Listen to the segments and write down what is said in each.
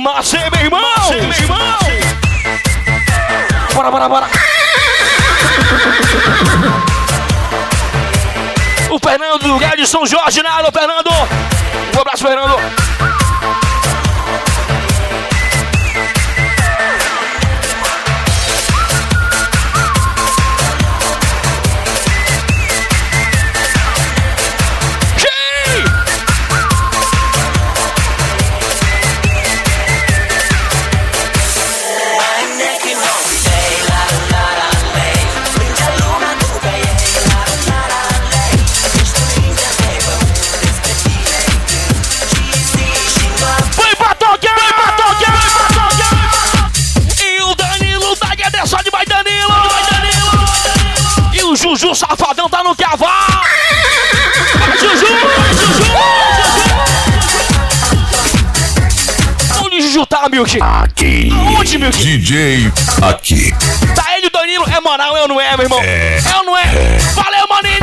massa, hein, meu irmão? Massa, meu irmão? Bora, bora, bora. O Fernando do de São Jorge, nada, Fernando. Um abraço, Fernando. Safadão tá no cavalo! Juju! Juju! Onde Juju tá, Milk? Aqui. Onde, Milk? DJ aqui. Tá ele, Danilo. É moral, é ou não é, meu irmão? É. É ou não é? é. Valeu, maninho!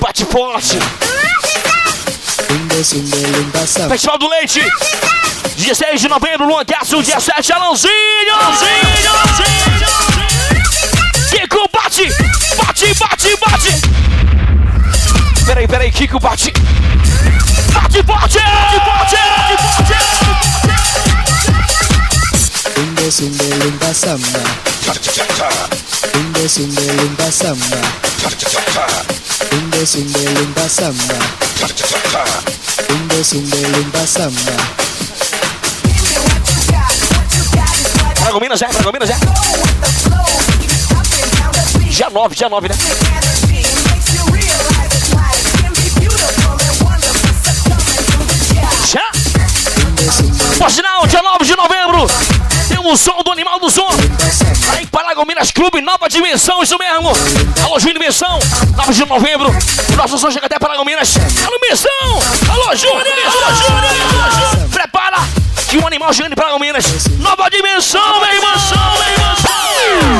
Bate forte! Festival do Leite! 16 de novembro, Luan Castro, 17, Alãozinho! Alãozinho! Kiko bate! Bate forte! Bate forte! Bate forte! Sunde, sunde, lumba samba. Sunde, sunde, lumba samba. Sunde, sunde, lumba samba. Sunde, sunde, lumba samba. Paragominas já, Paragominas já. Dia 9, dia 9, né? Minas Clube, nova dimensão, isso mesmo. Alô, Ju Dimensão, 9 de novembro. Nossa som chega até Paraná, Minas. Alô, Dimensão! Alô, Júnior! Alô, Júnior! Prepara que o um animal chegando para Minas. Nova dimensão, vem irmã! vem irmã.